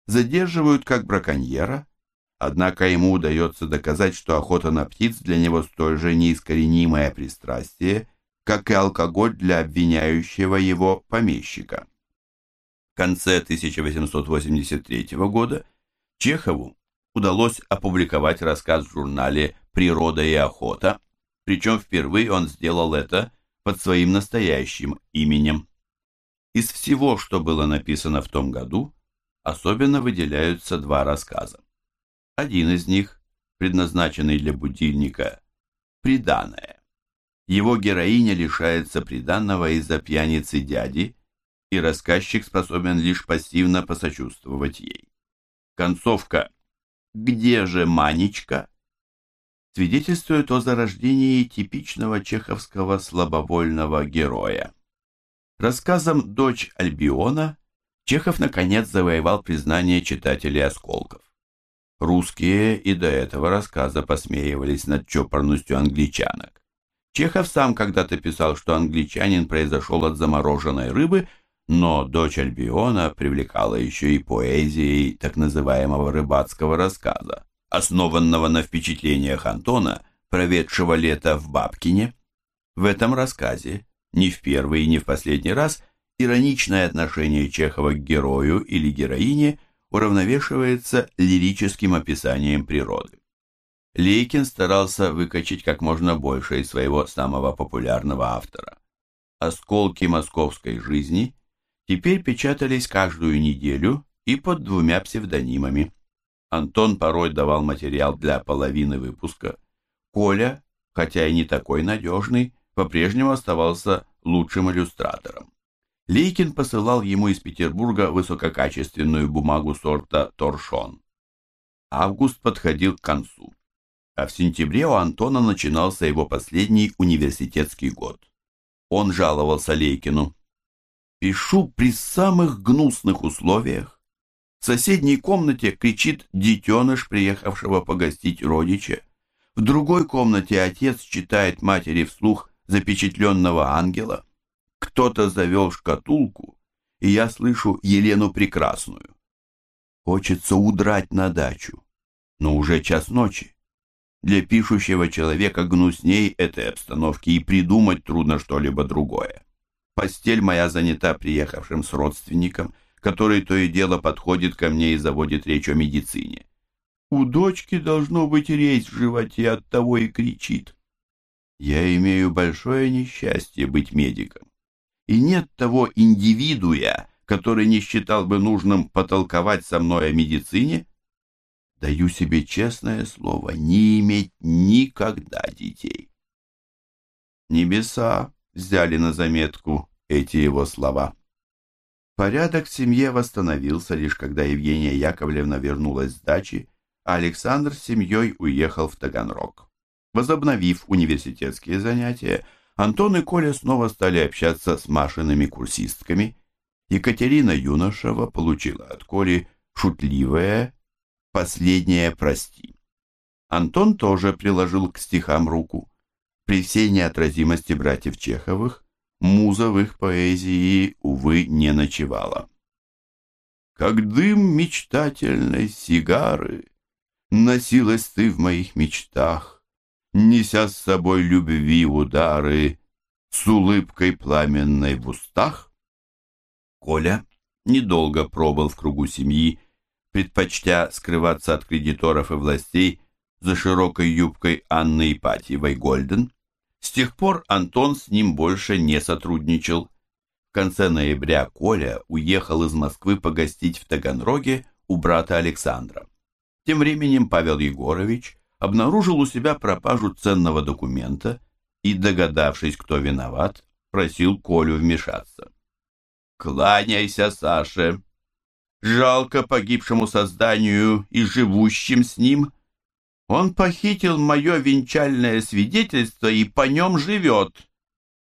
задерживают как браконьера, однако ему удается доказать, что охота на птиц для него столь же неискоренимое пристрастие, как и алкоголь для обвиняющего его помещика. В конце 1883 года Чехову удалось опубликовать рассказ в журнале «Природа и охота», причем впервые он сделал это под своим настоящим именем. Из всего, что было написано в том году, особенно выделяются два рассказа. Один из них, предназначенный для будильника, «Приданное». Его героиня лишается приданного из-за пьяницы дяди, и рассказчик способен лишь пассивно посочувствовать ей. Концовка «Где же Манечка?» Свидетельствует о зарождении типичного чеховского слабовольного героя. Рассказом «Дочь Альбиона» Чехов наконец завоевал признание читателей осколков. Русские и до этого рассказа посмеивались над чопорностью англичанок. Чехов сам когда-то писал, что англичанин произошел от замороженной рыбы, но дочь Альбиона привлекала еще и поэзией так называемого рыбацкого рассказа, основанного на впечатлениях Антона, проведшего лето в Бабкине. В этом рассказе, не в первый и не в последний раз, ироничное отношение Чехова к герою или героине уравновешивается лирическим описанием природы. Лейкин старался выкачать как можно больше из своего самого популярного автора. «Осколки московской жизни» теперь печатались каждую неделю и под двумя псевдонимами. Антон порой давал материал для половины выпуска. Коля, хотя и не такой надежный, по-прежнему оставался лучшим иллюстратором. Лейкин посылал ему из Петербурга высококачественную бумагу сорта «Торшон». Август подходил к концу, а в сентябре у Антона начинался его последний университетский год. Он жаловался Лейкину. Пишу при самых гнусных условиях. В соседней комнате кричит детеныш, приехавшего погостить родича. В другой комнате отец читает матери вслух запечатленного ангела. Кто-то завел шкатулку, и я слышу Елену Прекрасную. Хочется удрать на дачу, но уже час ночи. Для пишущего человека гнусней этой обстановки и придумать трудно что-либо другое. Постель моя занята приехавшим с родственником, который то и дело подходит ко мне и заводит речь о медицине. У дочки должно быть резь в животе, от того и кричит. Я имею большое несчастье быть медиком. И нет того индивидуя, который не считал бы нужным потолковать со мной о медицине. Даю себе честное слово не иметь никогда детей. Небеса взяли на заметку эти его слова. Порядок в семье восстановился лишь когда Евгения Яковлевна вернулась с дачи, а Александр с семьей уехал в Таганрог. Возобновив университетские занятия, Антон и Коля снова стали общаться с Машиными курсистками. Екатерина Юношева получила от Коли шутливое «последнее прости». Антон тоже приложил к стихам руку. При всей неотразимости братьев Чеховых муза в их поэзии, увы, не ночевала. Как дым мечтательной сигары Носилась ты в моих мечтах, Неся с собой любви удары С улыбкой пламенной в устах. Коля недолго пробыл в кругу семьи, предпочтя скрываться от кредиторов и властей за широкой юбкой Анны Ипатьевой Гольден. С тех пор Антон с ним больше не сотрудничал. В конце ноября Коля уехал из Москвы погостить в Таганроге у брата Александра. Тем временем Павел Егорович обнаружил у себя пропажу ценного документа и, догадавшись, кто виноват, просил Колю вмешаться. «Кланяйся, Саше! Жалко погибшему созданию и живущим с ним!» Он похитил мое венчальное свидетельство и по нем живет.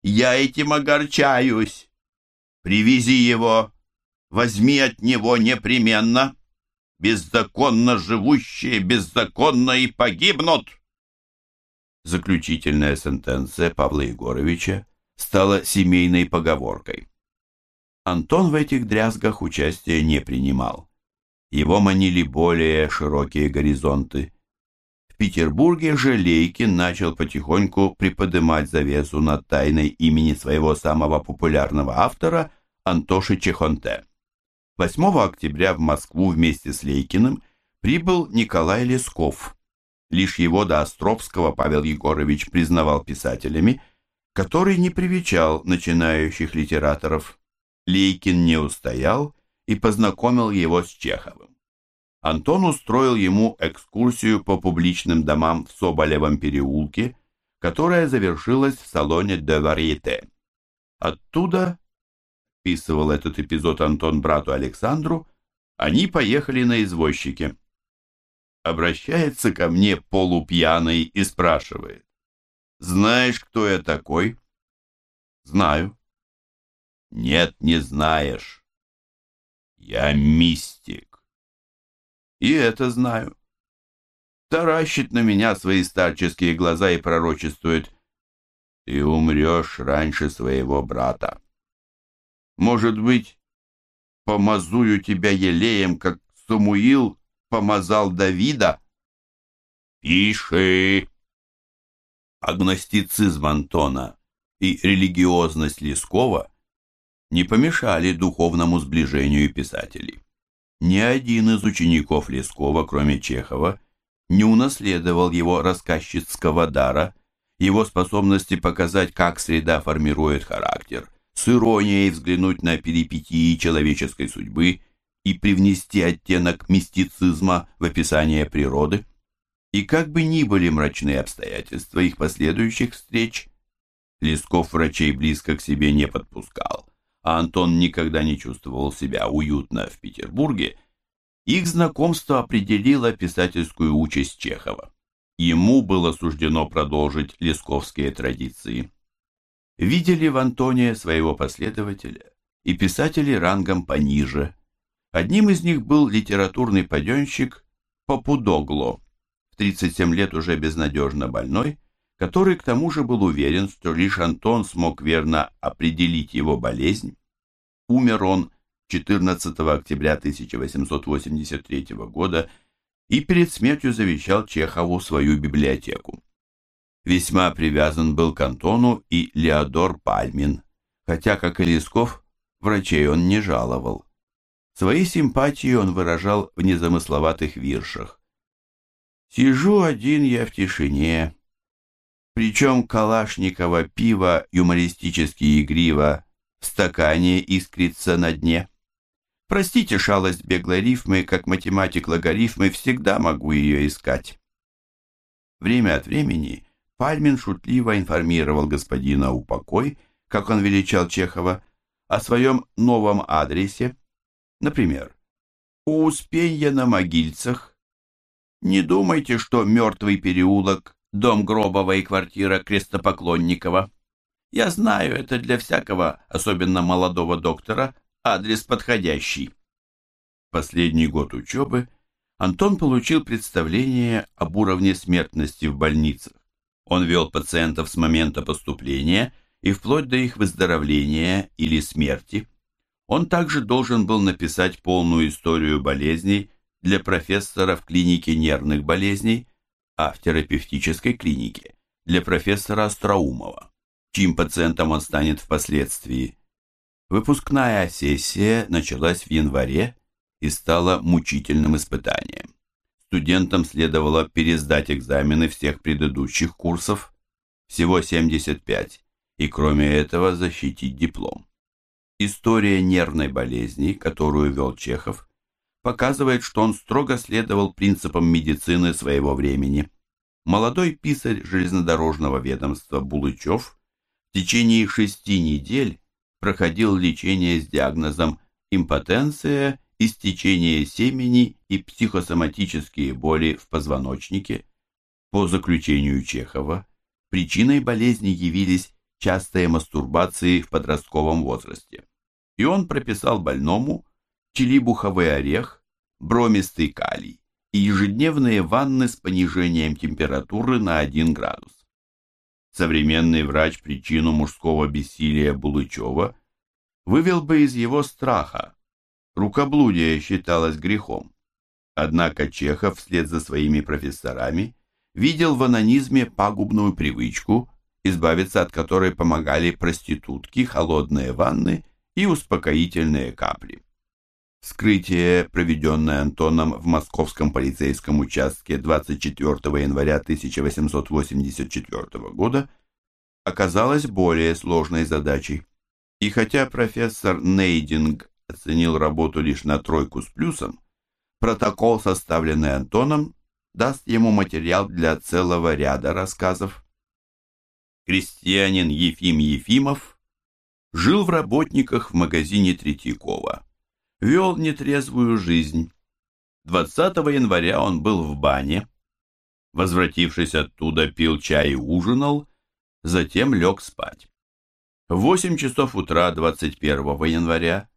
Я этим огорчаюсь. Привези его, возьми от него непременно. Беззаконно живущие беззаконно и погибнут. Заключительная сентенция Павла Егоровича стала семейной поговоркой. Антон в этих дрязгах участия не принимал. Его манили более широкие горизонты. Петербурге же Лейкин начал потихоньку приподнимать завесу над тайной имени своего самого популярного автора Антоши Чехонте. 8 октября в Москву вместе с Лейкиным прибыл Николай Лесков. Лишь его до Островского Павел Егорович признавал писателями, который не привечал начинающих литераторов. Лейкин не устоял и познакомил его с Чеховым. Антон устроил ему экскурсию по публичным домам в Соболевом переулке, которая завершилась в салоне де Варьете. Оттуда, писывал этот эпизод Антон брату Александру, они поехали на извозчике. Обращается ко мне полупьяный и спрашивает. «Знаешь, кто я такой?» «Знаю». «Нет, не знаешь. Я мистик». «И это знаю». Таращит на меня свои старческие глаза и пророчествует. «Ты умрешь раньше своего брата». «Может быть, помазую тебя елеем, как Самуил помазал Давида? Пиши. Агностицизм Антона и религиозность Лескова не помешали духовному сближению писателей. Ни один из учеников Лескова, кроме Чехова, не унаследовал его рассказчицкого дара, его способности показать, как среда формирует характер, с иронией взглянуть на перипетии человеческой судьбы и привнести оттенок мистицизма в описание природы. И как бы ни были мрачные обстоятельства их последующих встреч, Лесков врачей близко к себе не подпускал, а Антон никогда не чувствовал себя уютно в Петербурге, их знакомство определило писательскую участь Чехова. Ему было суждено продолжить лесковские традиции видели в Антоне своего последователя и писатели рангом пониже. Одним из них был литературный паденщик Попудогло, в 37 лет уже безнадежно больной, который к тому же был уверен, что лишь Антон смог верно определить его болезнь. Умер он 14 октября 1883 года и перед смертью завещал Чехову свою библиотеку. Весьма привязан был к Антону и Леодор Пальмин, хотя, как и Лесков, врачей он не жаловал. Свои симпатии он выражал в незамысловатых виршах. «Сижу один я в тишине, причем Калашникова пиво юмористически игриво в стакане искрится на дне. Простите шалость беглой рифмы, как математик логарифмы, всегда могу ее искать». Время от времени Пальмин шутливо информировал господина Упокой, как он величал Чехова, о своем новом адресе. Например, «У Успенья на Могильцах. Не думайте, что мертвый переулок, дом Гробова и квартира Крестопоклонникова. Я знаю, это для всякого, особенно молодого доктора, адрес подходящий». Последний год учебы Антон получил представление об уровне смертности в больницах. Он вел пациентов с момента поступления и вплоть до их выздоровления или смерти. Он также должен был написать полную историю болезней для профессора в клинике нервных болезней, а в терапевтической клинике для профессора Остроумова, чьим пациентом он станет впоследствии. Выпускная сессия началась в январе и стала мучительным испытанием студентам следовало пересдать экзамены всех предыдущих курсов, всего 75, и кроме этого защитить диплом. История нервной болезни, которую вел Чехов, показывает, что он строго следовал принципам медицины своего времени. Молодой писарь железнодорожного ведомства Булычев в течение шести недель проходил лечение с диагнозом импотенция истечение семени и психосоматические боли в позвоночнике. По заключению Чехова, причиной болезни явились частые мастурбации в подростковом возрасте. И он прописал больному челибуховый орех, бромистый калий и ежедневные ванны с понижением температуры на 1 градус. Современный врач причину мужского бессилия Булычева вывел бы из его страха, Рукоблудие считалось грехом. Однако Чехов вслед за своими профессорами видел в анонизме пагубную привычку, избавиться от которой помогали проститутки, холодные ванны и успокоительные капли. Вскрытие, проведенное Антоном в московском полицейском участке 24 января 1884 года, оказалось более сложной задачей. И хотя профессор Нейдинг оценил работу лишь на тройку с плюсом, протокол, составленный Антоном, даст ему материал для целого ряда рассказов. Крестьянин Ефим Ефимов жил в работниках в магазине Третьякова вел нетрезвую жизнь. 20 января он был в бане. Возвратившись оттуда, пил чай и ужинал, затем лег спать. В 8 часов утра 21 января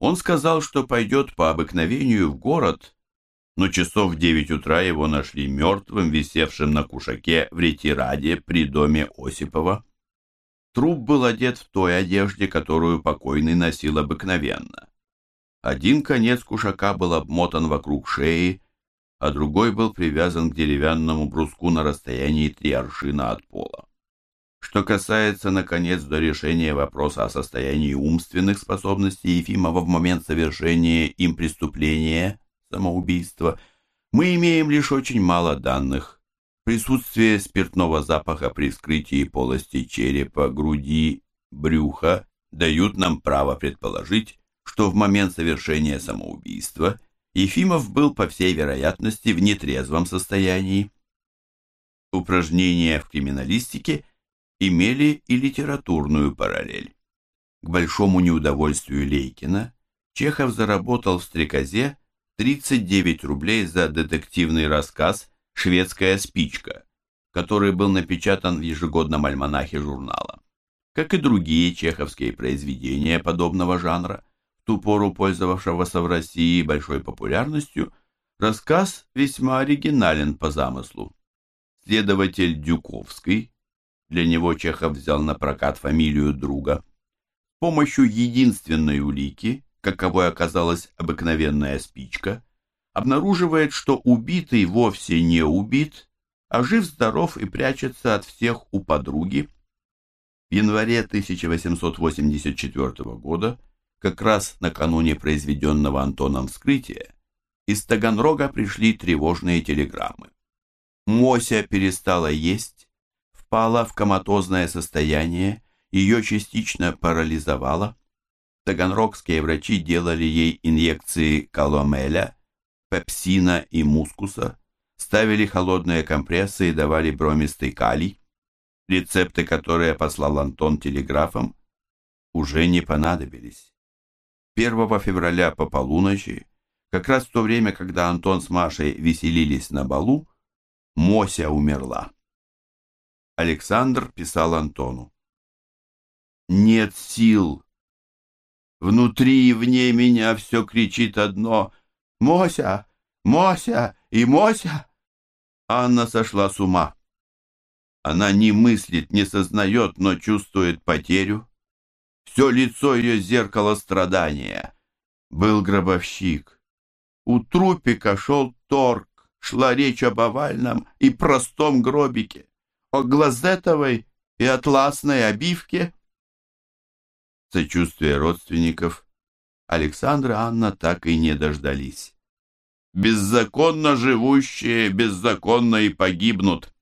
он сказал, что пойдет по обыкновению в город, но часов в 9 утра его нашли мертвым, висевшим на кушаке в ретираде при доме Осипова. Труп был одет в той одежде, которую покойный носил обыкновенно. Один конец кушака был обмотан вокруг шеи, а другой был привязан к деревянному бруску на расстоянии три аршина от пола. Что касается, наконец, до решения вопроса о состоянии умственных способностей Ефимова в момент совершения им преступления, самоубийства, мы имеем лишь очень мало данных. Присутствие спиртного запаха при вскрытии полости черепа, груди, брюха дают нам право предположить, что в момент совершения самоубийства Ефимов был, по всей вероятности, в нетрезвом состоянии. Упражнения в криминалистике имели и литературную параллель. К большому неудовольствию Лейкина Чехов заработал в «Стрекозе» 39 рублей за детективный рассказ «Шведская спичка», который был напечатан в ежегодном альманахе журнала. Как и другие чеховские произведения подобного жанра, ту пору пользовавшегося в России большой популярностью, рассказ весьма оригинален по замыслу. Следователь Дюковский, для него Чехов взял на прокат фамилию друга, с помощью единственной улики, каковой оказалась обыкновенная спичка, обнаруживает, что убитый вовсе не убит, а жив-здоров и прячется от всех у подруги. В январе 1884 года как раз накануне произведенного Антоном вскрытия, из Таганрога пришли тревожные телеграммы. Мося перестала есть, впала в коматозное состояние, ее частично парализовало. Таганрогские врачи делали ей инъекции каломеля, пепсина и мускуса, ставили холодные компрессы и давали бромистый калий. Рецепты, которые послал Антон телеграфом, уже не понадобились. 1 февраля по полуночи, как раз в то время, когда Антон с Машей веселились на балу, Мося умерла. Александр писал Антону. «Нет сил. Внутри и вне меня все кричит одно «Мося! Мося! И Мося!» Анна сошла с ума. Она не мыслит, не сознает, но чувствует потерю. Все лицо ее зеркало страдания. Был гробовщик. У трупика шел торг, шла речь об овальном и простом гробике, о глазетовой и атласной обивке. Сочувствие родственников Александра Анна так и не дождались. Беззаконно живущие беззаконно и погибнут.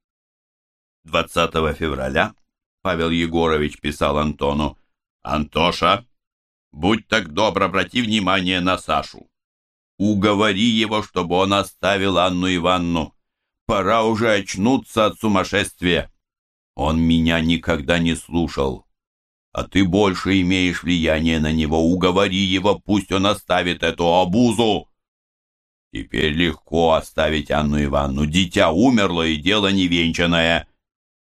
20 февраля Павел Егорович писал Антону, «Антоша, будь так добр, обрати внимание на Сашу. Уговори его, чтобы он оставил Анну Ивановну. Пора уже очнуться от сумасшествия. Он меня никогда не слушал. А ты больше имеешь влияние на него. Уговори его, пусть он оставит эту обузу. Теперь легко оставить Анну Ивановну. Дитя умерло, и дело невенчанное.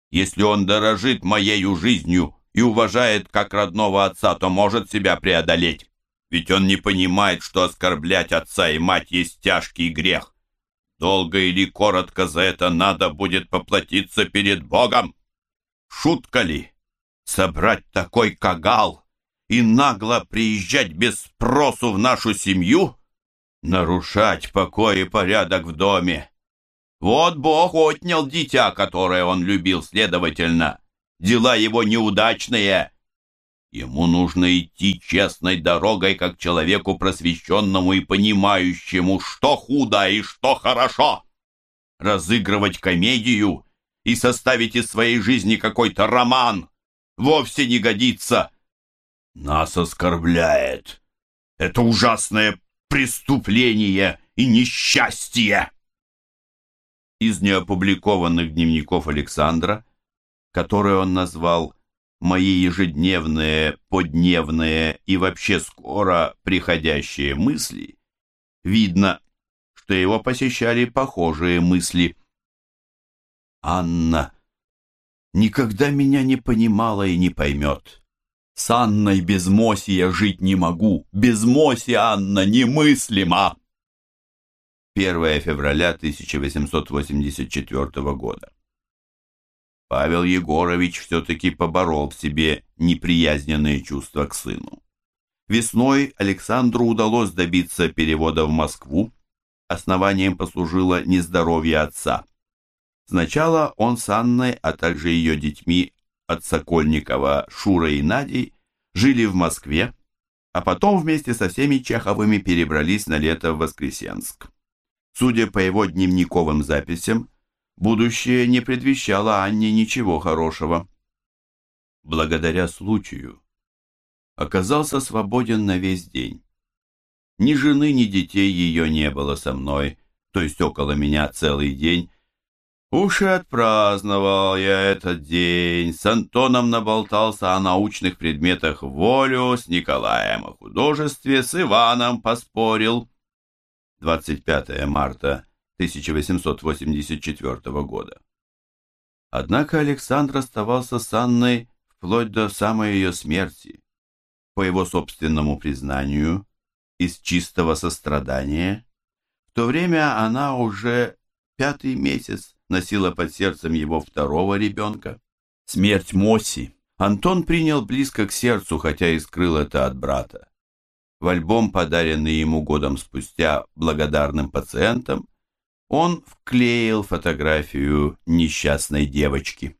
Если он дорожит моею жизнью, и уважает как родного отца, то может себя преодолеть. Ведь он не понимает, что оскорблять отца и мать есть тяжкий грех. Долго или коротко за это надо будет поплатиться перед Богом. Шутка ли? Собрать такой кагал и нагло приезжать без спросу в нашу семью? Нарушать покой и порядок в доме? Вот Бог отнял дитя, которое он любил, следовательно, дела его неудачные. Ему нужно идти честной дорогой, как человеку просвещенному и понимающему, что худо и что хорошо. Разыгрывать комедию и составить из своей жизни какой-то роман вовсе не годится. Нас оскорбляет. Это ужасное преступление и несчастье. Из неопубликованных дневников Александра, которые он назвал «Мои ежедневные, подневные и вообще скоро приходящие мысли», видно, что его посещали похожие мысли. «Анна никогда меня не понимала и не поймет». С Анной без Моси я жить не могу. Без Моси, Анна, немыслимо. 1 февраля 1884 года. Павел Егорович все-таки поборол в себе неприязненные чувства к сыну. Весной Александру удалось добиться перевода в Москву. Основанием послужило нездоровье отца. Сначала он с Анной, а также ее детьми от Сокольникова, Шурой и Надей жили в Москве, а потом вместе со всеми Чеховыми перебрались на лето в Воскресенск. Судя по его дневниковым записям, будущее не предвещало Анне ничего хорошего. Благодаря случаю оказался свободен на весь день. Ни жены, ни детей ее не было со мной, то есть около меня целый день, Уж и отпраздновал я этот день, с Антоном наболтался о научных предметах волю, с Николаем о художестве, с Иваном поспорил. 25 марта 1884 года. Однако Александр оставался с Анной вплоть до самой ее смерти. По его собственному признанию, из чистого сострадания, в то время она уже пятый месяц носила под сердцем его второго ребенка. Смерть Моси Антон принял близко к сердцу, хотя и скрыл это от брата. В альбом, подаренный ему годом спустя благодарным пациентам, он вклеил фотографию несчастной девочки.